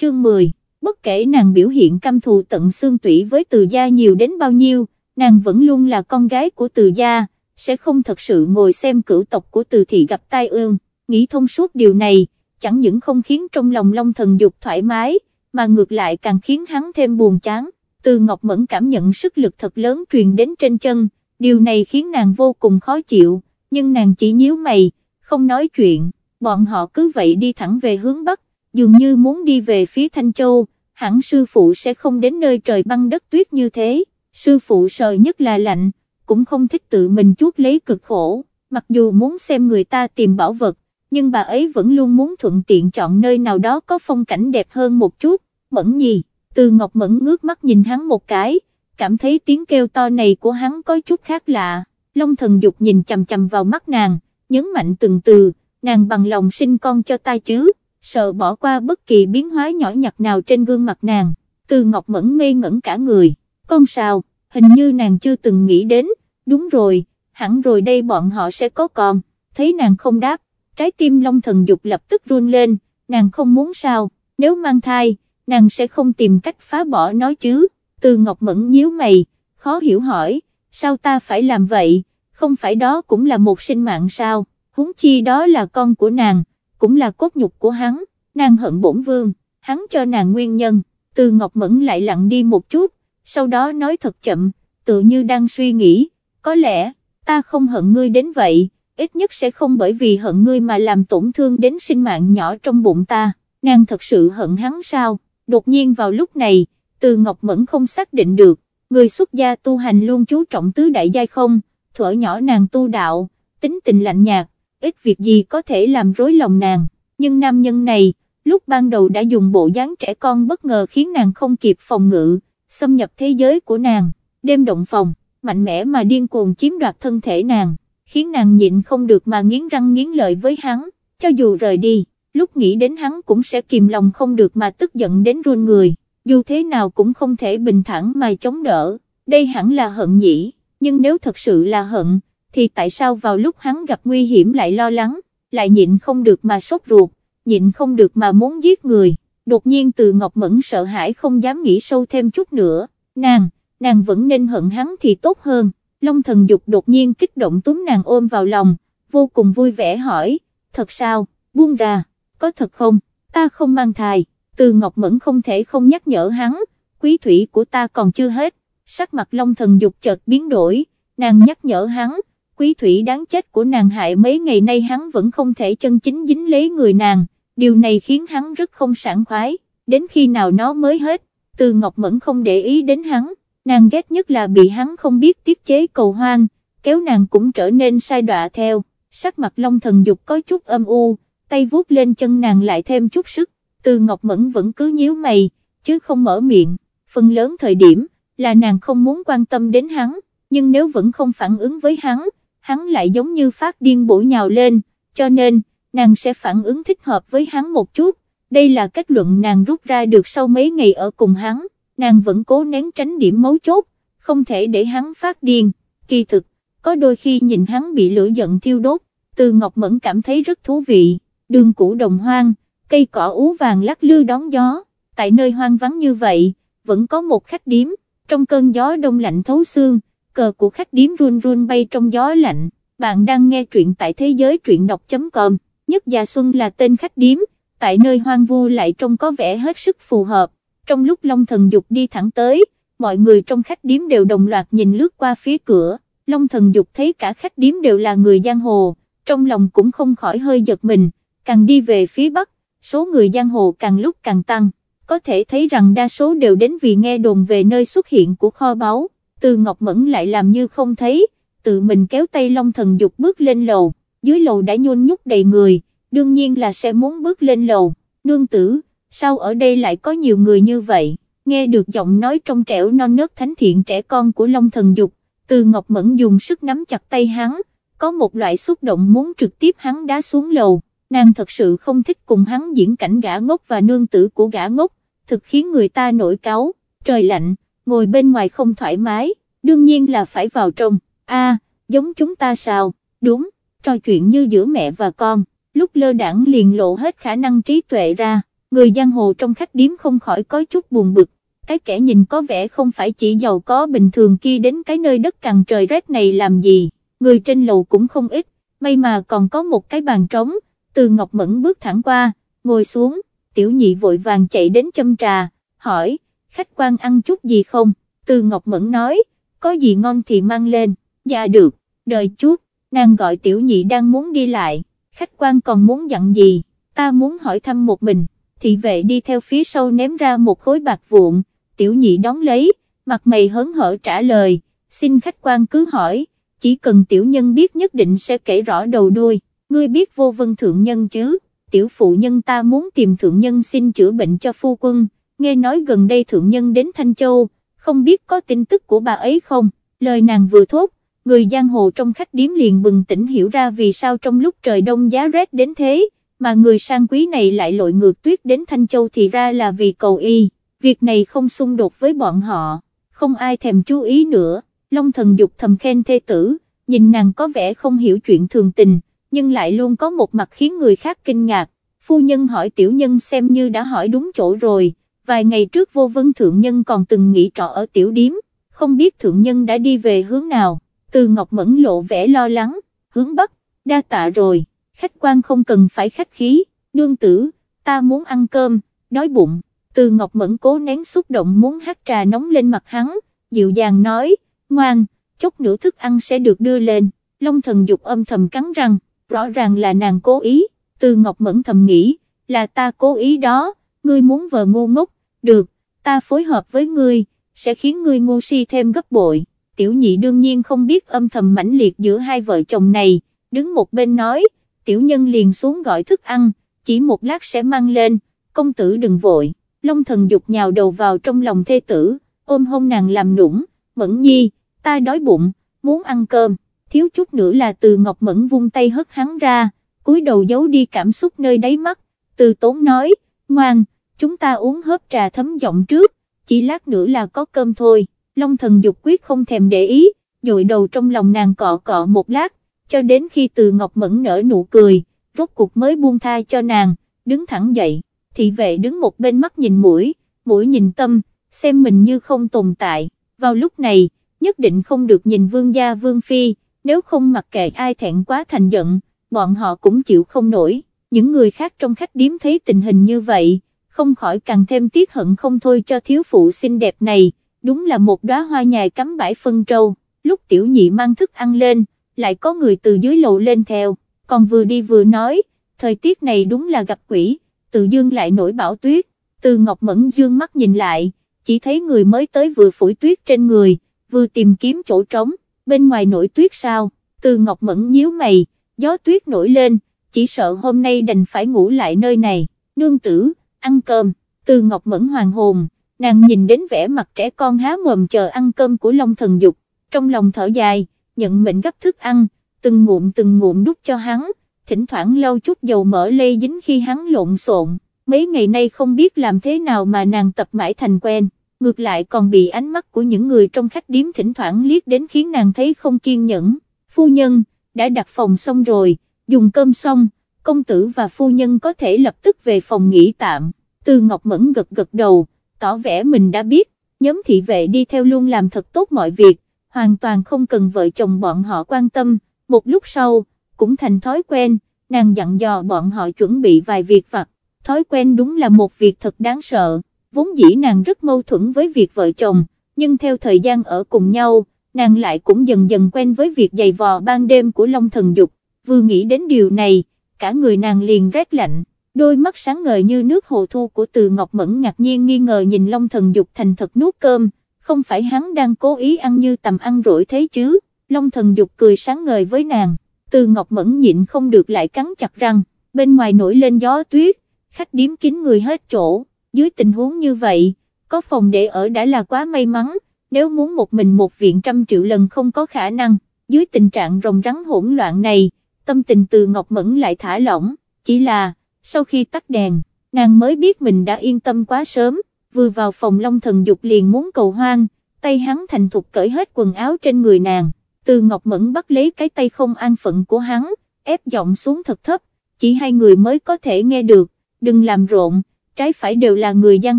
chương 10, bất kể nàng biểu hiện căm thù tận xương tủy với từ gia nhiều đến bao nhiêu, nàng vẫn luôn là con gái của từ gia, sẽ không thật sự ngồi xem cửu tộc của từ thị gặp tai ương, nghĩ thông suốt điều này, chẳng những không khiến trong lòng long thần dục thoải mái, mà ngược lại càng khiến hắn thêm buồn chán, từ Ngọc Mẫn cảm nhận sức lực thật lớn truyền đến trên chân, điều này khiến nàng vô cùng khó chịu, nhưng nàng chỉ nhíu mày, không nói chuyện, bọn họ cứ vậy đi thẳng về hướng Bắc, dường như muốn đi về phía Thanh Châu, hẳn sư phụ sẽ không đến nơi trời băng đất tuyết như thế, sư phụ sợ nhất là lạnh, cũng không thích tự mình chuốt lấy cực khổ, mặc dù muốn xem người ta tìm bảo vật, nhưng bà ấy vẫn luôn muốn thuận tiện chọn nơi nào đó có phong cảnh đẹp hơn một chút, mẫn nhì, từ Ngọc Mẫn ngước mắt nhìn hắn một cái, cảm thấy tiếng kêu to này của hắn có chút khác lạ, Long thần dục nhìn chầm chầm vào mắt nàng, nhấn mạnh từng từ, nàng bằng lòng sinh con cho ta chứ, sợ bỏ qua bất kỳ biến hóa nhỏ nhặt nào trên gương mặt nàng, từ Ngọc Mẫn ngây ngẩn cả người, con sao, hình như nàng chưa từng nghĩ đến, đúng rồi, hẳn rồi đây bọn họ sẽ có con, thấy nàng không đáp, trái tim Long thần dục lập tức run lên, nàng không muốn sao, nếu mang thai, nàng sẽ không tìm cách phá bỏ nó chứ, từ Ngọc Mẫn nhíu mày, khó hiểu hỏi, sao ta phải làm vậy, không phải đó cũng là một sinh mạng sao, huống chi đó là con của nàng, cũng là cốt nhục của hắn, nàng hận bổn vương, hắn cho nàng nguyên nhân, từ Ngọc Mẫn lại lặng đi một chút, sau đó nói thật chậm, tự như đang suy nghĩ, có lẽ, ta không hận ngươi đến vậy, ít nhất sẽ không bởi vì hận ngươi mà làm tổn thương đến sinh mạng nhỏ trong bụng ta, nàng thật sự hận hắn sao, đột nhiên vào lúc này, từ Ngọc Mẫn không xác định được, người xuất gia tu hành luôn chú trọng tứ đại giai không, thuở nhỏ nàng tu đạo, tính tình lạnh nhạt, ít việc gì có thể làm rối lòng nàng, nhưng nam nhân này, lúc ban đầu đã dùng bộ dáng trẻ con bất ngờ khiến nàng không kịp phòng ngự, xâm nhập thế giới của nàng, đêm động phòng, mạnh mẽ mà điên cuồng chiếm đoạt thân thể nàng, khiến nàng nhịn không được mà nghiến răng nghiến lợi với hắn, cho dù rời đi, lúc nghĩ đến hắn cũng sẽ kìm lòng không được mà tức giận đến run người, dù thế nào cũng không thể bình thản mà chống đỡ, đây hẳn là hận nhỉ nhưng nếu thật sự là hận, thì tại sao vào lúc hắn gặp nguy hiểm lại lo lắng, lại nhịn không được mà sốt ruột, nhịn không được mà muốn giết người, đột nhiên từ Ngọc Mẫn sợ hãi không dám nghĩ sâu thêm chút nữa, nàng, nàng vẫn nên hận hắn thì tốt hơn, Long thần dục đột nhiên kích động túm nàng ôm vào lòng, vô cùng vui vẻ hỏi, thật sao, buông ra, có thật không, ta không mang thai, từ Ngọc Mẫn không thể không nhắc nhở hắn, quý thủy của ta còn chưa hết, sắc mặt long thần dục chợt biến đổi, nàng nhắc nhở hắn, quý thủy đáng chết của nàng hại mấy ngày nay hắn vẫn không thể chân chính dính lấy người nàng, điều này khiến hắn rất không sảng khoái, đến khi nào nó mới hết, từ Ngọc Mẫn không để ý đến hắn, nàng ghét nhất là bị hắn không biết tiết chế cầu hoang, kéo nàng cũng trở nên sai đọa theo, sắc mặt long thần dục có chút âm u, tay vuốt lên chân nàng lại thêm chút sức, từ Ngọc Mẫn vẫn cứ nhíu mày, chứ không mở miệng, phần lớn thời điểm, là nàng không muốn quan tâm đến hắn, nhưng nếu vẫn không phản ứng với hắn, hắn lại giống như phát điên bổ nhào lên, cho nên, nàng sẽ phản ứng thích hợp với hắn một chút, đây là kết luận nàng rút ra được sau mấy ngày ở cùng hắn, nàng vẫn cố nén tránh điểm mấu chốt, không thể để hắn phát điên, kỳ thực, có đôi khi nhìn hắn bị lửa giận thiêu đốt, từ Ngọc Mẫn cảm thấy rất thú vị, đường cũ đồng hoang, cây cỏ ú vàng lắc lư đón gió, tại nơi hoang vắng như vậy, vẫn có một khách điếm, trong cơn gió đông lạnh thấu xương, cờ của khách điếm run run bay trong gió lạnh, bạn đang nghe truyện tại thế giới truyện đọc.com, nhất già xuân là tên khách điếm, tại nơi hoang vu lại trông có vẻ hết sức phù hợp, trong lúc Long Thần Dục đi thẳng tới, mọi người trong khách điếm đều đồng loạt nhìn lướt qua phía cửa, Long Thần Dục thấy cả khách điếm đều là người giang hồ, trong lòng cũng không khỏi hơi giật mình, càng đi về phía Bắc, số người giang hồ càng lúc càng tăng. Có thể thấy rằng đa số đều đến vì nghe đồn về nơi xuất hiện của kho báu, từ Ngọc Mẫn lại làm như không thấy, tự mình kéo tay Long Thần Dục bước lên lầu, dưới lầu đã nhôn nhúc đầy người, đương nhiên là sẽ muốn bước lên lầu, nương tử, sao ở đây lại có nhiều người như vậy, nghe được giọng nói trong trẻo non nớt thánh thiện trẻ con của Long Thần Dục, từ Ngọc Mẫn dùng sức nắm chặt tay hắn, có một loại xúc động muốn trực tiếp hắn đá xuống lầu, nàng thật sự không thích cùng hắn diễn cảnh gã ngốc và nương tử của gã ngốc, thực khiến người ta nổi cáu, trời lạnh, ngồi bên ngoài không thoải mái, đương nhiên là phải vào trong, a giống chúng ta sao, đúng, trò chuyện như giữa mẹ và con, lúc lơ đảng liền lộ hết khả năng trí tuệ ra, người giang hồ trong khách điếm không khỏi có chút buồn bực, cái kẻ nhìn có vẻ không phải chỉ giàu có bình thường kia đến cái nơi đất cằn trời rét này làm gì, người trên lầu cũng không ít, may mà còn có một cái bàn trống, từ Ngọc Mẫn bước thẳng qua, ngồi xuống, tiểu nhị vội vàng chạy đến châm trà, hỏi, khách quan ăn chút gì không, từ Ngọc Mẫn nói, có gì ngon thì mang lên, dạ được, đợi chút, nàng gọi tiểu nhị đang muốn đi lại, khách quan còn muốn dặn gì, ta muốn hỏi thăm một mình, thị vệ đi theo phía sau ném ra một khối bạc vụn, tiểu nhị đón lấy, mặt mày hớn hở trả lời, xin khách quan cứ hỏi, chỉ cần tiểu nhân biết nhất định sẽ kể rõ đầu đuôi, ngươi biết vô vân thượng nhân chứ, tiểu phụ nhân ta muốn tìm thượng nhân xin chữa bệnh cho phu quân, nghe nói gần đây thượng nhân đến Thanh Châu, không biết có tin tức của bà ấy không, lời nàng vừa thốt, người giang hồ trong khách điếm liền bừng tỉnh hiểu ra vì sao trong lúc trời đông giá rét đến thế, mà người sang quý này lại lội ngược tuyết đến Thanh Châu thì ra là vì cầu y, việc này không xung đột với bọn họ, không ai thèm chú ý nữa, Long thần dục thầm khen thê tử, nhìn nàng có vẻ không hiểu chuyện thường tình, nhưng lại luôn có một mặt khiến người khác kinh ngạc, phu nhân hỏi tiểu nhân xem như đã hỏi đúng chỗ rồi, vài ngày trước vô vân thượng nhân còn từng nghỉ trọ ở tiểu điếm, không biết thượng nhân đã đi về hướng nào, từ Ngọc Mẫn lộ vẻ lo lắng, hướng bắc, đa tạ rồi, khách quan không cần phải khách khí, nương tử, ta muốn ăn cơm, đói bụng, từ Ngọc Mẫn cố nén xúc động muốn hát trà nóng lên mặt hắn, dịu dàng nói, ngoan, chốc nữa thức ăn sẽ được đưa lên, Long thần dục âm thầm cắn răng, rõ ràng là nàng cố ý, từ Ngọc Mẫn thầm nghĩ, là ta cố ý đó, ngươi muốn vợ ngu ngốc, được, ta phối hợp với ngươi, sẽ khiến ngươi ngu si thêm gấp bội, tiểu nhị đương nhiên không biết âm thầm mãnh liệt giữa hai vợ chồng này, đứng một bên nói, tiểu nhân liền xuống gọi thức ăn, chỉ một lát sẽ mang lên, công tử đừng vội, Long thần dục nhào đầu vào trong lòng thê tử, ôm hôn nàng làm nũng, mẫn nhi, ta đói bụng, muốn ăn cơm, thiếu chút nữa là từ Ngọc Mẫn vung tay hất hắn ra, cúi đầu giấu đi cảm xúc nơi đáy mắt, từ tốn nói, ngoan, chúng ta uống hớp trà thấm giọng trước, chỉ lát nữa là có cơm thôi, Long thần dục quyết không thèm để ý, dội đầu trong lòng nàng cọ cọ một lát, cho đến khi từ Ngọc Mẫn nở nụ cười, rốt cuộc mới buông tha cho nàng, đứng thẳng dậy, thị vệ đứng một bên mắt nhìn mũi, mũi nhìn tâm, xem mình như không tồn tại, vào lúc này, nhất định không được nhìn vương gia vương phi, nếu không mặc kệ ai thẹn quá thành giận, bọn họ cũng chịu không nổi, những người khác trong khách điếm thấy tình hình như vậy, không khỏi càng thêm tiếc hận không thôi cho thiếu phụ xinh đẹp này, đúng là một đóa hoa nhài cắm bãi phân trâu, lúc tiểu nhị mang thức ăn lên, lại có người từ dưới lầu lên theo, còn vừa đi vừa nói, thời tiết này đúng là gặp quỷ, tự dương lại nổi bão tuyết, từ Ngọc Mẫn dương mắt nhìn lại, chỉ thấy người mới tới vừa phủi tuyết trên người, vừa tìm kiếm chỗ trống, bên ngoài nổi tuyết sao, từ Ngọc Mẫn nhíu mày, gió tuyết nổi lên, chỉ sợ hôm nay đành phải ngủ lại nơi này, nương tử, ăn cơm, từ Ngọc Mẫn hoàng hồn, nàng nhìn đến vẻ mặt trẻ con há mồm chờ ăn cơm của Long Thần Dục, trong lòng thở dài, nhận mệnh gấp thức ăn, từng ngụm từng ngụm đút cho hắn, thỉnh thoảng lau chút dầu mỡ lây dính khi hắn lộn xộn, mấy ngày nay không biết làm thế nào mà nàng tập mãi thành quen. Ngược lại còn bị ánh mắt của những người trong khách điếm thỉnh thoảng liếc đến khiến nàng thấy không kiên nhẫn. Phu nhân, đã đặt phòng xong rồi, dùng cơm xong, công tử và phu nhân có thể lập tức về phòng nghỉ tạm. Từ Ngọc Mẫn gật gật đầu, tỏ vẻ mình đã biết, nhóm thị vệ đi theo luôn làm thật tốt mọi việc, hoàn toàn không cần vợ chồng bọn họ quan tâm, một lúc sau, cũng thành thói quen, nàng dặn dò bọn họ chuẩn bị vài việc vặt, thói quen đúng là một việc thật đáng sợ vốn dĩ nàng rất mâu thuẫn với việc vợ chồng, nhưng theo thời gian ở cùng nhau, nàng lại cũng dần dần quen với việc giày vò ban đêm của Long Thần Dục, vừa nghĩ đến điều này, cả người nàng liền rét lạnh, đôi mắt sáng ngời như nước hồ thu của Từ Ngọc Mẫn ngạc nhiên nghi ngờ nhìn Long Thần Dục thành thật nuốt cơm, không phải hắn đang cố ý ăn như tầm ăn rỗi thế chứ, Long Thần Dục cười sáng ngời với nàng, Từ Ngọc Mẫn nhịn không được lại cắn chặt răng, bên ngoài nổi lên gió tuyết, khách điếm kín người hết chỗ. Dưới tình huống như vậy, có phòng để ở đã là quá may mắn, nếu muốn một mình một viện trăm triệu lần không có khả năng, dưới tình trạng rồng rắn hỗn loạn này, tâm tình từ Ngọc Mẫn lại thả lỏng, chỉ là, sau khi tắt đèn, nàng mới biết mình đã yên tâm quá sớm, vừa vào phòng Long Thần Dục liền muốn cầu hoang, tay hắn thành thục cởi hết quần áo trên người nàng, từ Ngọc Mẫn bắt lấy cái tay không an phận của hắn, ép giọng xuống thật thấp, chỉ hai người mới có thể nghe được, đừng làm rộn, trái phải đều là người giang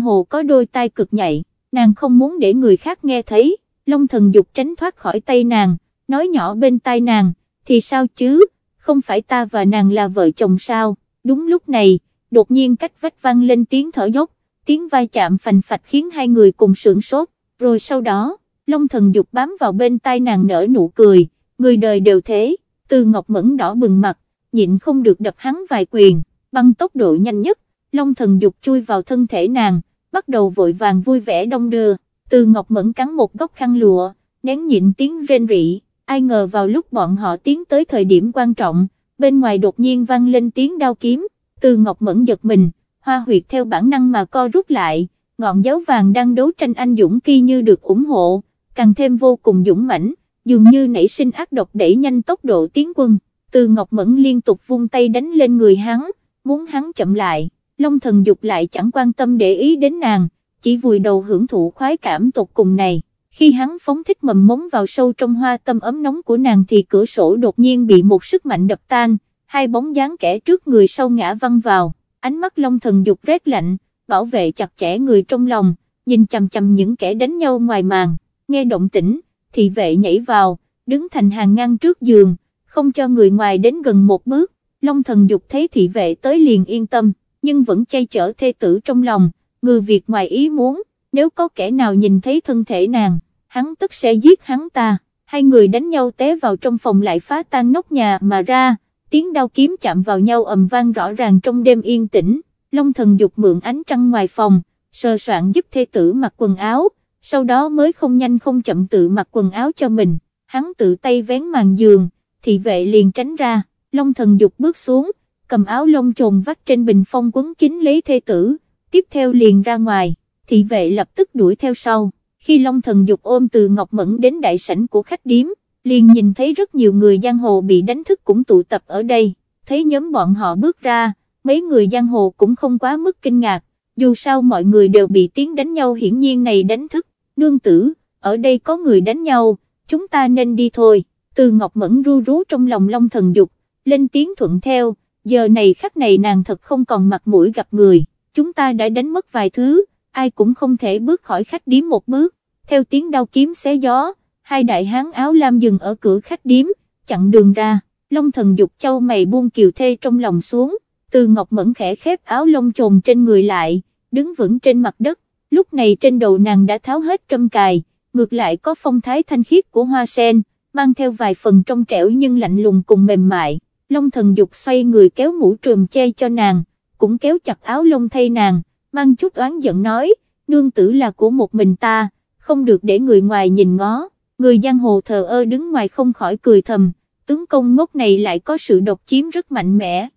hồ có đôi tai cực nhạy, nàng không muốn để người khác nghe thấy, Long thần dục tránh thoát khỏi tay nàng, nói nhỏ bên tai nàng, thì sao chứ, không phải ta và nàng là vợ chồng sao, đúng lúc này, đột nhiên cách vách vang lên tiếng thở dốc, tiếng vai chạm phành phạch khiến hai người cùng sưởng sốt, rồi sau đó, Long thần dục bám vào bên tai nàng nở nụ cười, người đời đều thế, từ ngọc mẫn đỏ bừng mặt, nhịn không được đập hắn vài quyền, bằng tốc độ nhanh nhất, Long thần dục chui vào thân thể nàng, bắt đầu vội vàng vui vẻ đông đưa, từ ngọc mẫn cắn một góc khăn lụa, nén nhịn tiếng rên rỉ, ai ngờ vào lúc bọn họ tiến tới thời điểm quan trọng, bên ngoài đột nhiên vang lên tiếng đao kiếm, từ ngọc mẫn giật mình, hoa huyệt theo bản năng mà co rút lại, ngọn giáo vàng đang đấu tranh anh dũng kia như được ủng hộ, càng thêm vô cùng dũng mãnh, dường như nảy sinh ác độc đẩy nhanh tốc độ tiến quân, từ Ngọc Mẫn liên tục vung tay đánh lên người hắn, muốn hắn chậm lại, Long thần dục lại chẳng quan tâm để ý đến nàng, chỉ vùi đầu hưởng thụ khoái cảm tột cùng này. Khi hắn phóng thích mầm móng vào sâu trong hoa tâm ấm nóng của nàng thì cửa sổ đột nhiên bị một sức mạnh đập tan, hai bóng dáng kẻ trước người sau ngã văng vào, ánh mắt long thần dục rét lạnh, bảo vệ chặt chẽ người trong lòng, nhìn chằm chằm những kẻ đánh nhau ngoài màn, nghe động tĩnh, thị vệ nhảy vào, đứng thành hàng ngang trước giường, không cho người ngoài đến gần một bước, long thần dục thấy thị vệ tới liền yên tâm, nhưng vẫn chay chở thê tử trong lòng, người việc ngoài ý muốn, nếu có kẻ nào nhìn thấy thân thể nàng, hắn tức sẽ giết hắn ta, hai người đánh nhau té vào trong phòng lại phá tan nóc nhà mà ra, tiếng đao kiếm chạm vào nhau ầm vang rõ ràng trong đêm yên tĩnh, Long thần dục mượn ánh trăng ngoài phòng, sơ soạn giúp thê tử mặc quần áo, sau đó mới không nhanh không chậm tự mặc quần áo cho mình, hắn tự tay vén màn giường, thị vệ liền tránh ra, Long thần dục bước xuống, cầm áo lông trồn vắt trên bình phong quấn kín lấy thê tử, tiếp theo liền ra ngoài, thị vệ lập tức đuổi theo sau, khi Long thần dục ôm từ Ngọc Mẫn đến đại sảnh của khách điếm, liền nhìn thấy rất nhiều người giang hồ bị đánh thức cũng tụ tập ở đây, thấy nhóm bọn họ bước ra, mấy người giang hồ cũng không quá mức kinh ngạc, dù sao mọi người đều bị tiếng đánh nhau hiển nhiên này đánh thức, nương tử, ở đây có người đánh nhau, chúng ta nên đi thôi, từ Ngọc Mẫn ru rú trong lòng Long thần dục, lên tiếng thuận theo, giờ này khắc này nàng thật không còn mặt mũi gặp người, chúng ta đã đánh mất vài thứ, ai cũng không thể bước khỏi khách điếm một bước, theo tiếng đao kiếm xé gió, hai đại hán áo lam dừng ở cửa khách điếm, chặn đường ra, Long thần dục châu mày buông kiều thê trong lòng xuống, từ ngọc mẫn khẽ khép áo lông trồn trên người lại, đứng vững trên mặt đất, lúc này trên đầu nàng đã tháo hết trâm cài, ngược lại có phong thái thanh khiết của hoa sen, mang theo vài phần trong trẻo nhưng lạnh lùng cùng mềm mại, Long thần dục xoay người kéo mũ trùm che cho nàng, cũng kéo chặt áo lông thay nàng, mang chút oán giận nói, nương tử là của một mình ta, không được để người ngoài nhìn ngó, người giang hồ thờ ơ đứng ngoài không khỏi cười thầm, tướng công ngốc này lại có sự độc chiếm rất mạnh mẽ.